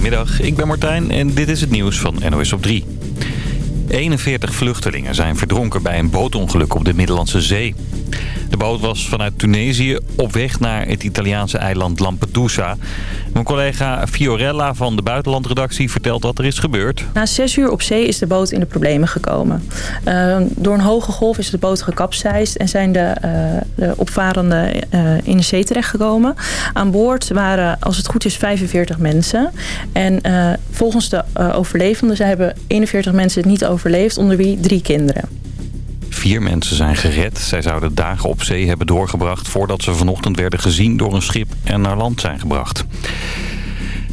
Goedemiddag, ik ben Martijn en dit is het nieuws van NOS op 3. 41 vluchtelingen zijn verdronken bij een bootongeluk op de Middellandse Zee. De boot was vanuit Tunesië op weg naar het Italiaanse eiland Lampedusa. Mijn collega Fiorella van de buitenlandredactie vertelt wat er is gebeurd. Na zes uur op zee is de boot in de problemen gekomen. Uh, door een hoge golf is de boot gekapseist en zijn de, uh, de opvarenden uh, in de zee terechtgekomen. Aan boord waren, als het goed is, 45 mensen. En volgens de overlevenden ze hebben 41 mensen het niet overleefd, onder wie drie kinderen. Vier mensen zijn gered. Zij zouden dagen op zee hebben doorgebracht... voordat ze vanochtend werden gezien door een schip en naar land zijn gebracht.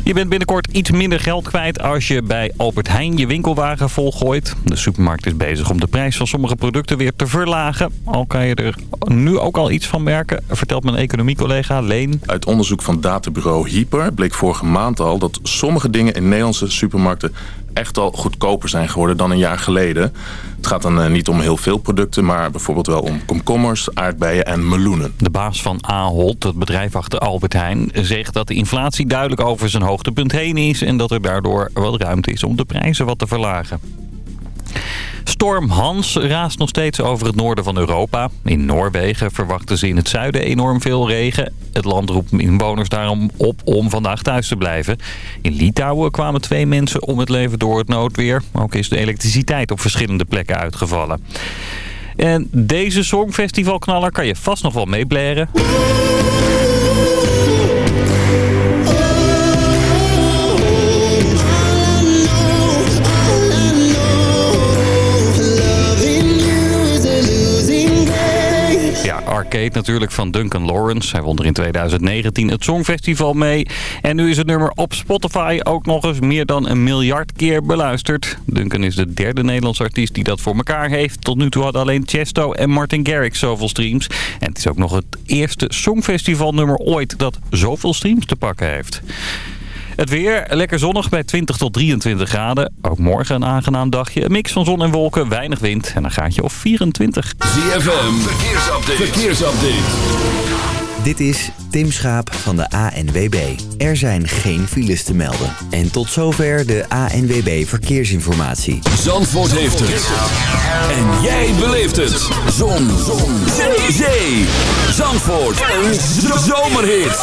Je bent binnenkort iets minder geld kwijt als je bij Albert Heijn je winkelwagen volgooit. De supermarkt is bezig om de prijs van sommige producten weer te verlagen. Al kan je er nu ook al iets van merken, vertelt mijn economiecollega Leen. Uit onderzoek van databureau Hyper bleek vorige maand al dat sommige dingen in Nederlandse supermarkten echt al goedkoper zijn geworden dan een jaar geleden. Het gaat dan uh, niet om heel veel producten, maar bijvoorbeeld wel om komkommers, aardbeien en meloenen. De baas van Ahold, het bedrijf achter Albert Heijn, zegt dat de inflatie duidelijk over zijn hoogtepunt heen is... en dat er daardoor wat ruimte is om de prijzen wat te verlagen. Storm Hans raast nog steeds over het noorden van Europa. In Noorwegen verwachten ze in het zuiden enorm veel regen. Het land roept inwoners daarom op om vandaag thuis te blijven. In Litouwen kwamen twee mensen om het leven door het noodweer. Ook is de elektriciteit op verschillende plekken uitgevallen. En deze songfestivalknaller kan je vast nog wel meeblaren. Arcade natuurlijk van Duncan Lawrence. Hij won er in 2019 het Songfestival mee. En nu is het nummer op Spotify ook nog eens meer dan een miljard keer beluisterd. Duncan is de derde Nederlandse artiest die dat voor elkaar heeft. Tot nu toe hadden alleen Chesto en Martin Garrix zoveel streams. En het is ook nog het eerste Songfestivalnummer ooit dat zoveel streams te pakken heeft. Het weer, lekker zonnig bij 20 tot 23 graden. Ook morgen een aangenaam dagje. Een mix van zon en wolken, weinig wind en een gaatje of 24. ZFM, verkeersupdate. verkeersupdate. Dit is Tim Schaap van de ANWB. Er zijn geen files te melden. En tot zover de ANWB Verkeersinformatie. Zandvoort heeft het. En jij beleeft het. Zon. Zon. Zee. Zee. Zandvoort. Een zomerhit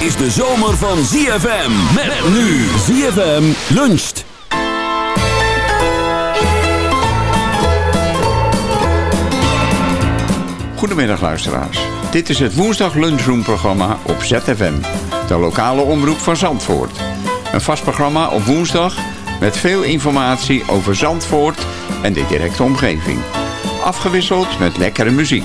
is de zomer van ZFM. Met nu ZFM luncht. Goedemiddag luisteraars. Dit is het woensdag lunchroom programma op ZFM. De lokale omroep van Zandvoort. Een vast programma op woensdag met veel informatie over Zandvoort en de directe omgeving. Afgewisseld met lekkere muziek.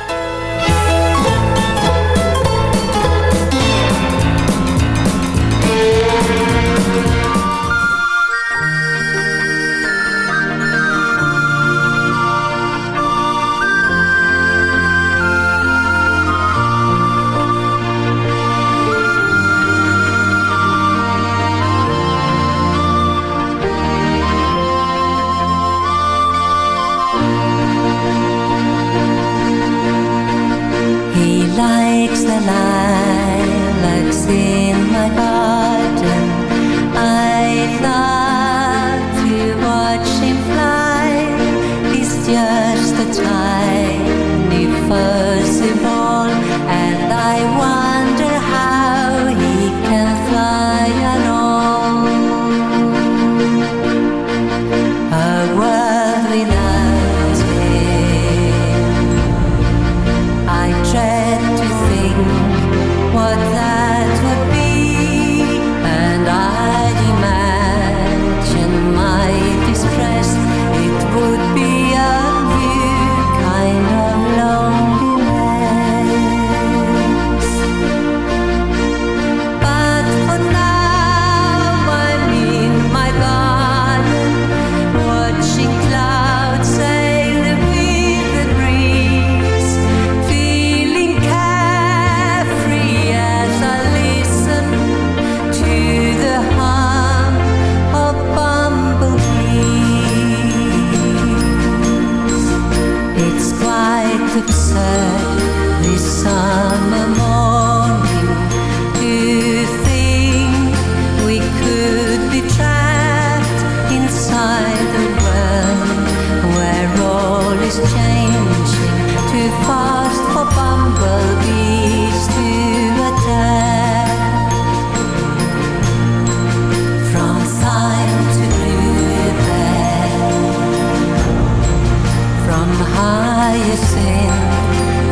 from hyacinth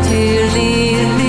to leave me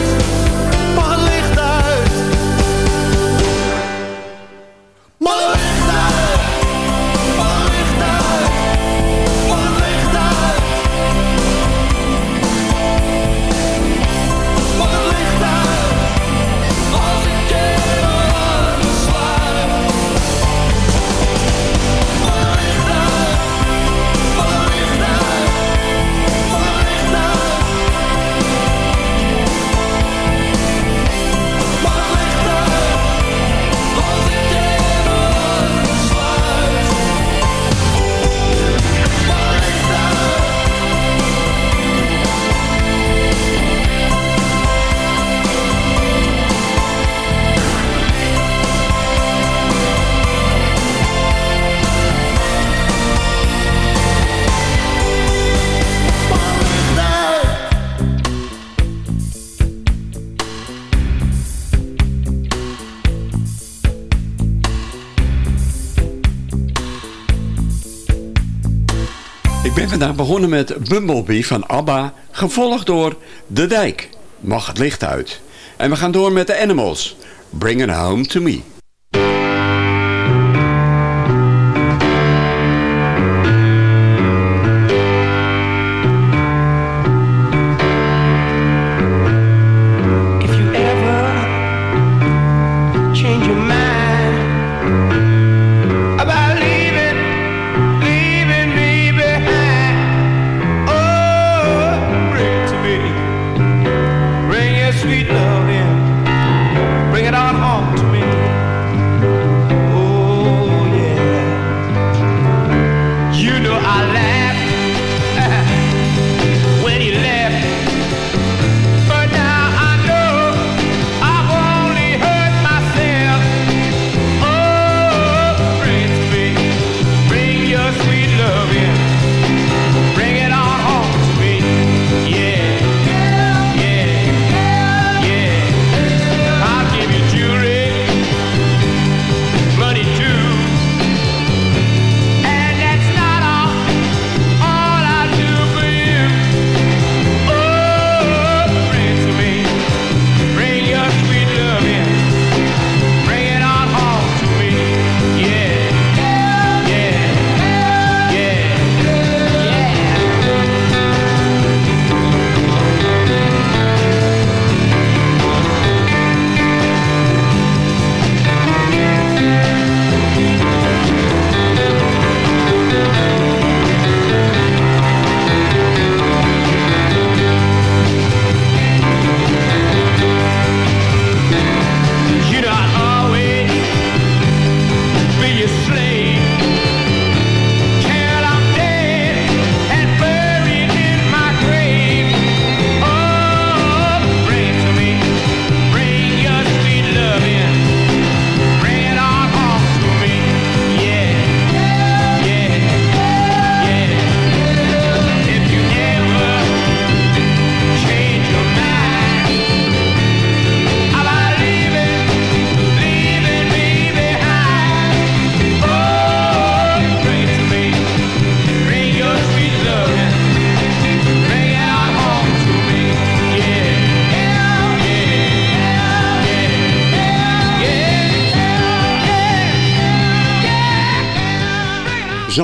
begonnen met Bumblebee van ABBA, gevolgd door De Dijk, Mag het licht uit. En we gaan door met de Animals, Bring It Home to Me.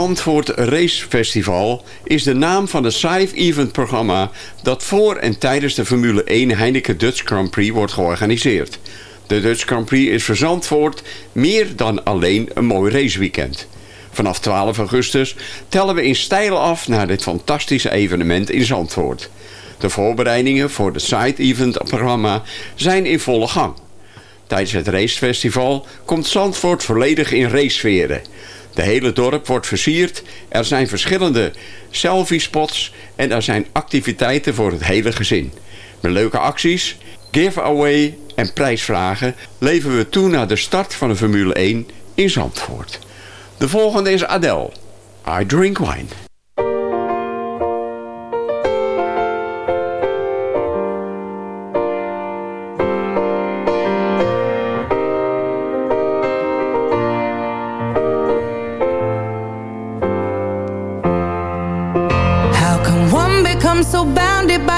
Zandvoort Race Festival is de naam van het side-event programma dat voor en tijdens de Formule 1 Heineken Dutch Grand Prix wordt georganiseerd. De Dutch Grand Prix is voor Zandvoort meer dan alleen een mooi raceweekend. Vanaf 12 augustus tellen we in stijl af naar dit fantastische evenement in Zandvoort. De voorbereidingen voor het side-event programma zijn in volle gang. Tijdens het racefestival komt Zandvoort volledig in racesferen. De hele dorp wordt versierd, er zijn verschillende selfie-spots en er zijn activiteiten voor het hele gezin. Met leuke acties, giveaway en prijsvragen leven we toe naar de start van de Formule 1 in Zandvoort. De volgende is Adele. I Drink Wine.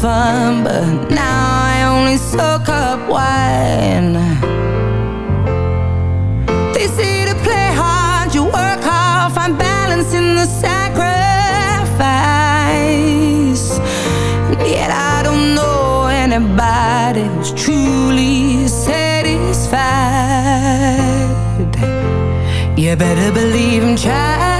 Fun, but now I only soak up wine. They say to play hard, you work hard, find balance in the sacrifice. Yet I don't know anybody who's truly satisfied. You better believe I'm trying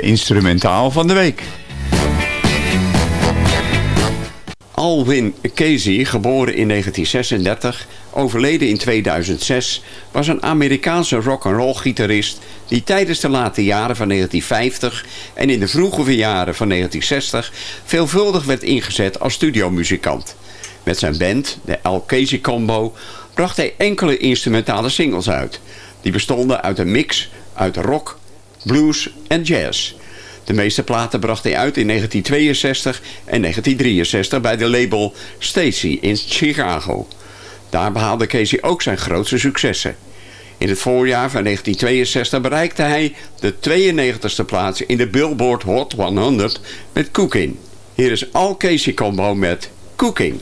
Instrumentaal van de week. Alwin Casey, geboren in 1936, overleden in 2006, was een Amerikaanse rock'n'roll gitarist die tijdens de late jaren van 1950 en in de vroege jaren van 1960 veelvuldig werd ingezet als studiomuzikant. Met zijn band, de Al Casey Combo, bracht hij enkele instrumentale singles uit. Die bestonden uit een mix uit rock, blues en jazz. De meeste platen bracht hij uit in 1962 en 1963 bij de label Stacy in Chicago. Daar behaalde Casey ook zijn grootste successen. In het voorjaar van 1962 bereikte hij de 92e plaats in de Billboard Hot 100 met Cooking. Hier is Al Casey Combo met Cooking.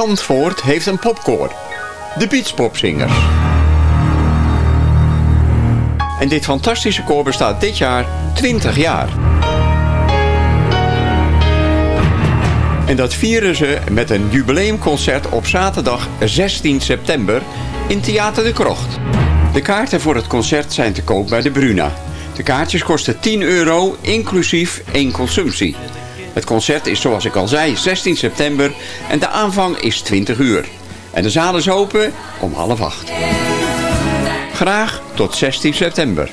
Zandvoort heeft een popkoor. De Beachpopzingers. En dit fantastische koor bestaat dit jaar 20 jaar. En dat vieren ze met een jubileumconcert op zaterdag 16 september in Theater de Krocht. De kaarten voor het concert zijn te koop bij de Bruna. De kaartjes kosten 10 euro, inclusief één consumptie. Het concert is zoals ik al zei 16 september en de aanvang is 20 uur. En de zaal is open om half acht. Graag tot 16 september.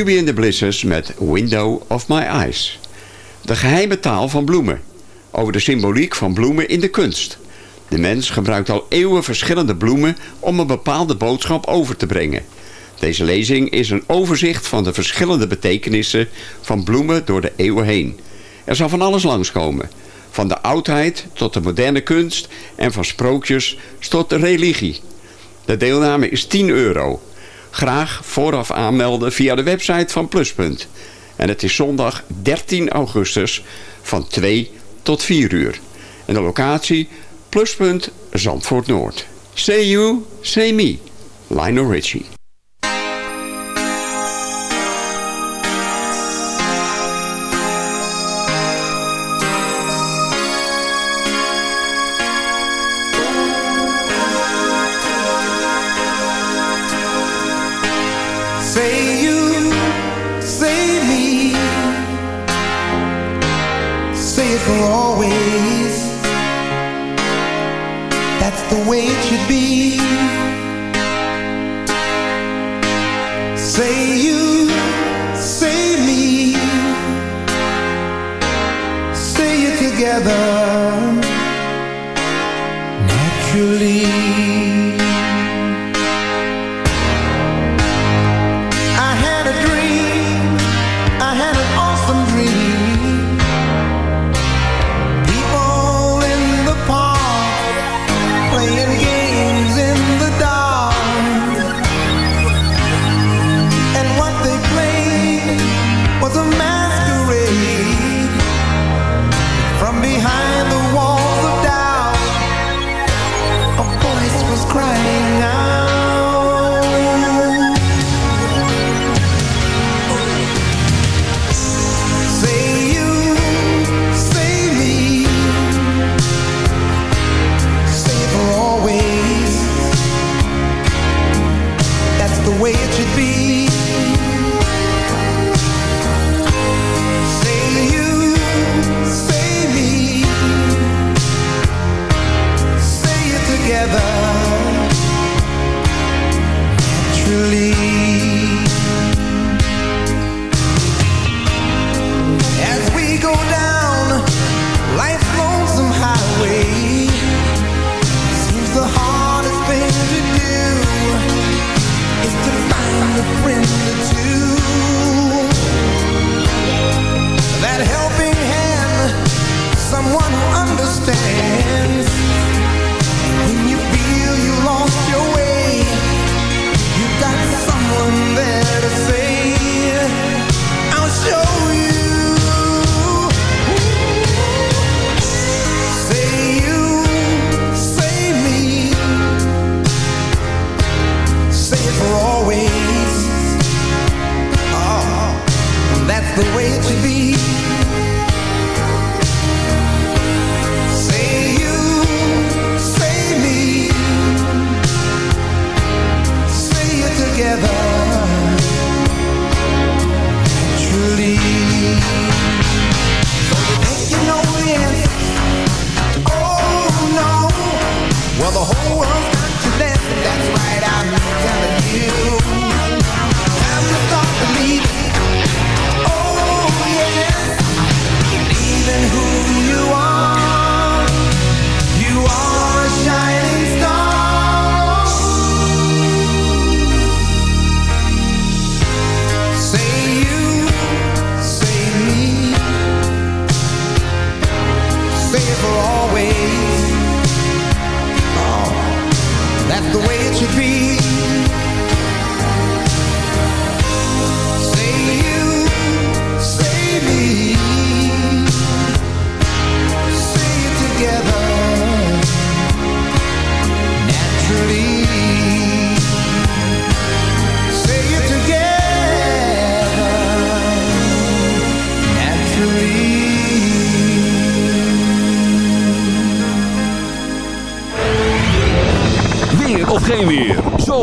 QB and the Blizzards met Window of My Eyes. De geheime taal van bloemen. Over de symboliek van bloemen in de kunst. De mens gebruikt al eeuwen verschillende bloemen om een bepaalde boodschap over te brengen. Deze lezing is een overzicht van de verschillende betekenissen van bloemen door de eeuwen heen. Er zal van alles langskomen. Van de oudheid tot de moderne kunst en van sprookjes tot de religie. De deelname is 10 euro. Graag vooraf aanmelden via de website van Pluspunt. En het is zondag 13 augustus van 2 tot 4 uur. En de locatie Pluspunt Zandvoort Noord. Say you, say me. Lionel Richie.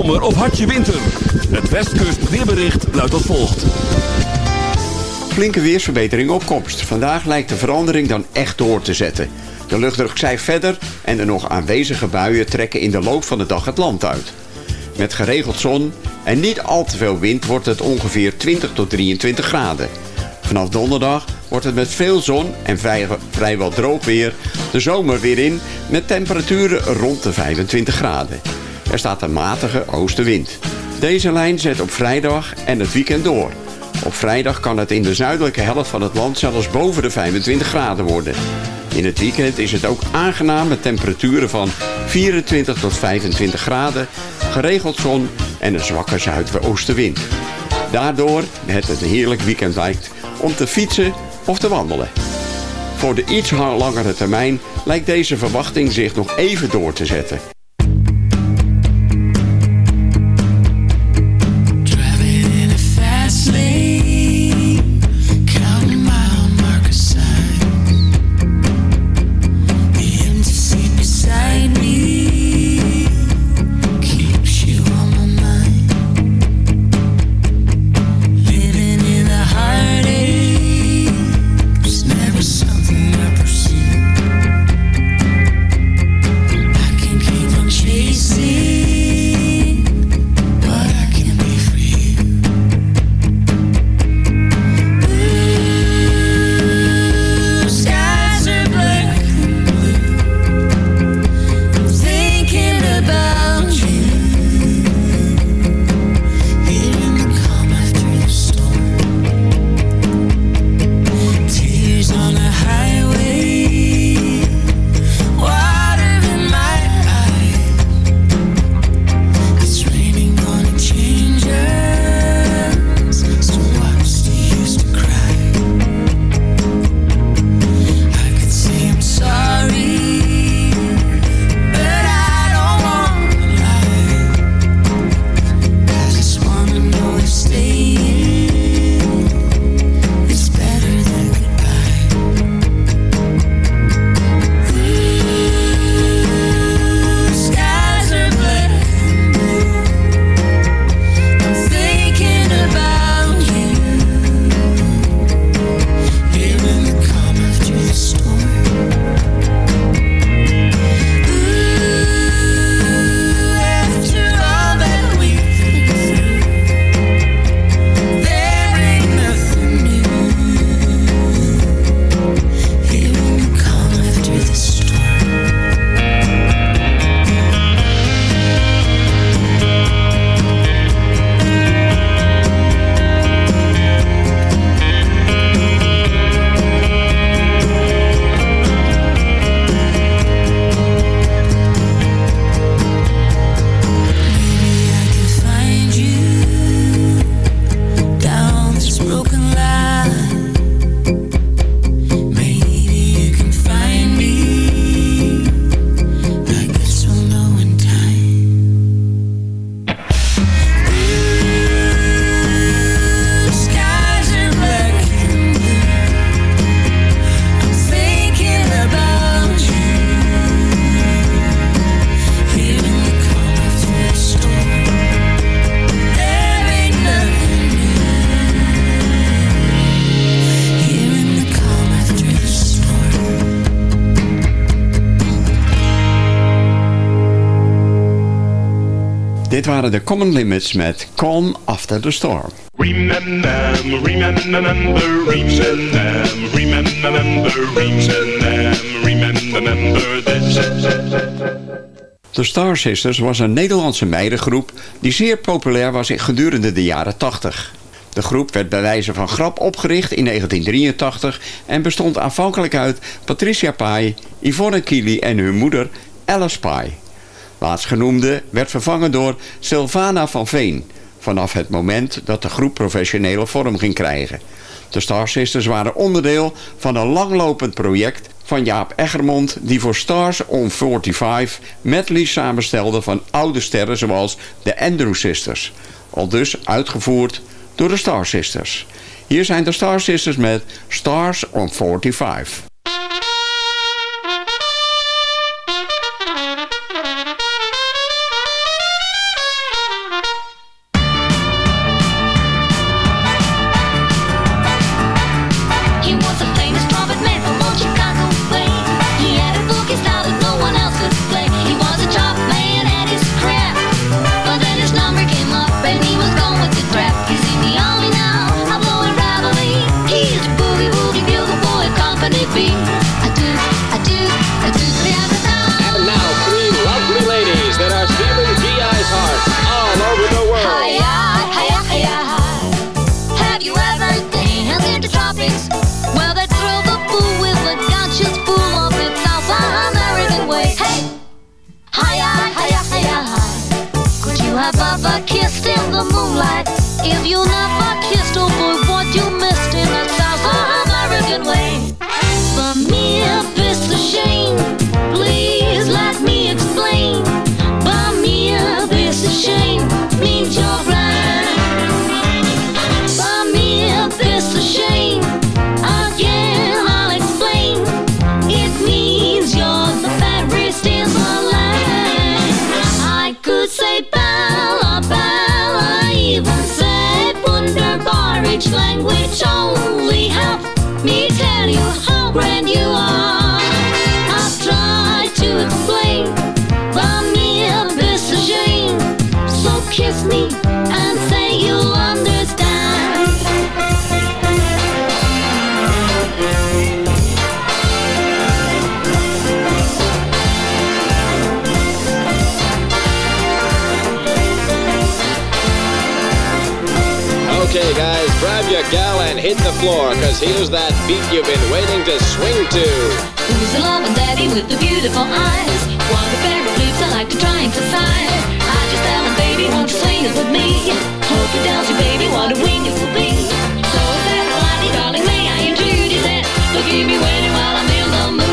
Zomer of hartje winter. Het Westkust weerbericht luidt als volgt. Flinke weersverbetering op komst. Vandaag lijkt de verandering dan echt door te zetten. De luchtdruk zijt verder en de nog aanwezige buien trekken in de loop van de dag het land uit. Met geregeld zon en niet al te veel wind wordt het ongeveer 20 tot 23 graden. Vanaf donderdag wordt het met veel zon en vrij, vrijwel droog weer de zomer weer in met temperaturen rond de 25 graden. Er staat een matige oostenwind. Deze lijn zet op vrijdag en het weekend door. Op vrijdag kan het in de zuidelijke helft van het land zelfs boven de 25 graden worden. In het weekend is het ook aangenaam met temperaturen van 24 tot 25 graden, geregeld zon en een zwakke zuidoostenwind. Daardoor het een heerlijk weekend lijkt om te fietsen of te wandelen. Voor de iets langere termijn lijkt deze verwachting zich nog even door te zetten. Waren de Common Limits met Calm After the Storm. Remember, remember, remember, remember, remember, remember this. De Star Sisters was een Nederlandse meidengroep die zeer populair was gedurende de jaren 80. De groep werd bij wijze van grap opgericht in 1983 en bestond aanvankelijk uit Patricia Pai, Yvonne Kili en hun moeder Alice Pai. Laatstgenoemde werd vervangen door Sylvana van Veen... vanaf het moment dat de groep professionele vorm ging krijgen. De Star Sisters waren onderdeel van een langlopend project van Jaap Eggermond... die voor Stars on 45 medleys samenstelde van oude sterren zoals de Andrew Sisters. Al dus uitgevoerd door de Star Sisters. Hier zijn de Star Sisters met Stars on 45. Guys, grab your gal and hit the floor, cause here's that beat you've been waiting to swing to. Who's the loving daddy with the beautiful eyes? One of of lips I like to try and emphasize. I just tell him, baby, won't you swing it with me? Hope it tells you, baby, what a wing it will be. So is that lightning, darling, may I introduce it? Look at me waiting while I'm in the mood.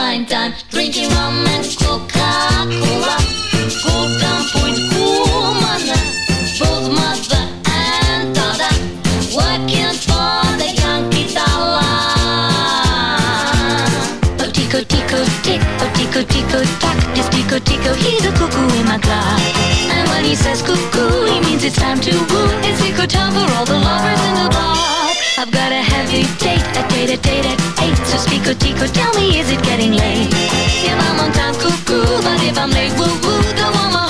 Fine time. Drinking rum and Coca-Cola. Go down Point Woman, both mother and daughter, working for the Yankee dollar. Oh, tico, tico, tick, oh, tico, tico, tack. This tico, tico, he's a cuckoo in my clock. And when he says cuckoo, he means it's time to woo. It's tico time for all the lovers in the block. I've got a heavy date, a date, a date at eight. So Spico, tico, tell me, is it getting late? If I'm on time, cuckoo, but if I'm late, woo woo, the one my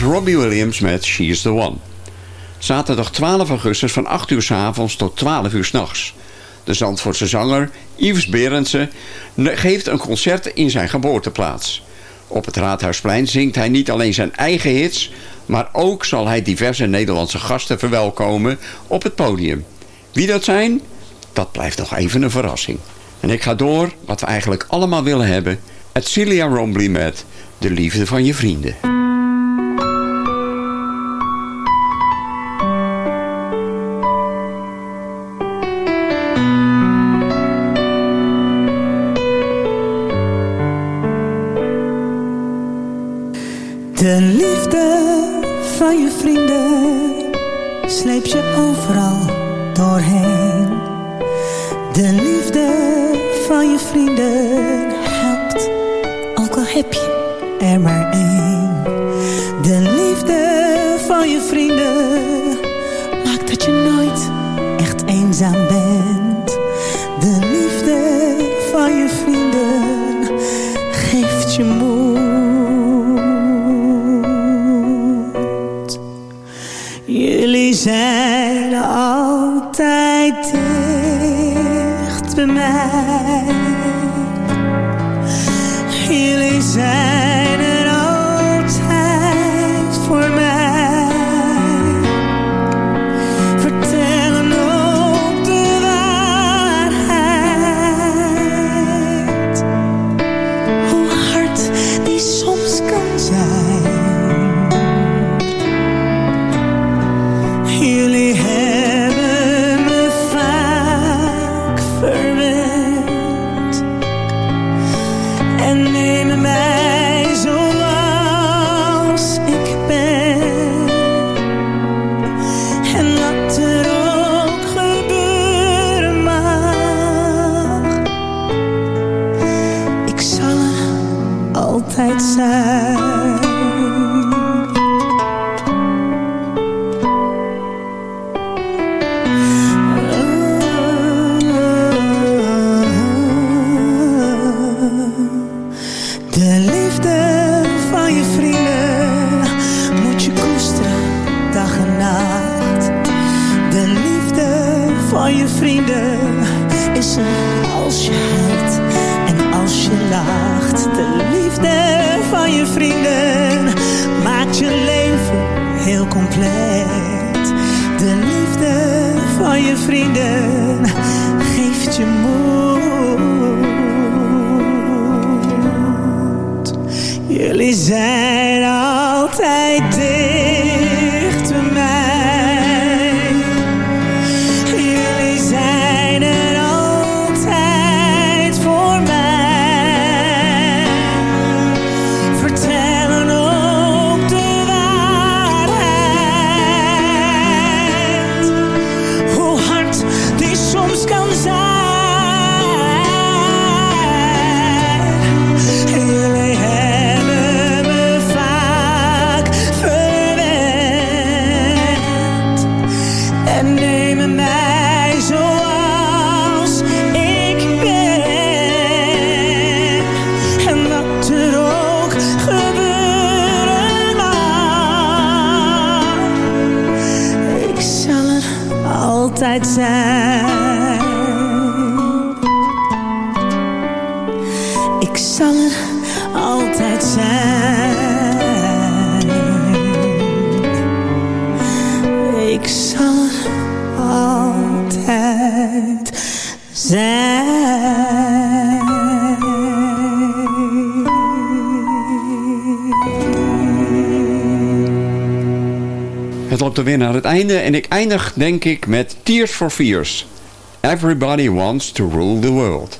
Robbie Williams met She's the One. Zaterdag 12 augustus van 8 uur s avonds tot 12 uur s'nachts. De Zandvoortse zanger Yves Berendsen geeft een concert in zijn geboorteplaats. Op het Raadhuisplein zingt hij niet alleen zijn eigen hits... maar ook zal hij diverse Nederlandse gasten verwelkomen op het podium. Wie dat zijn? Dat blijft nog even een verrassing. En ik ga door wat we eigenlijk allemaal willen hebben. Het Celia Rombly met De Liefde van Je Vrienden. Echt Jullie zijn altijd dicht er weer naar het einde en ik eindig denk ik met Tears for Fears. Everybody wants to rule the world.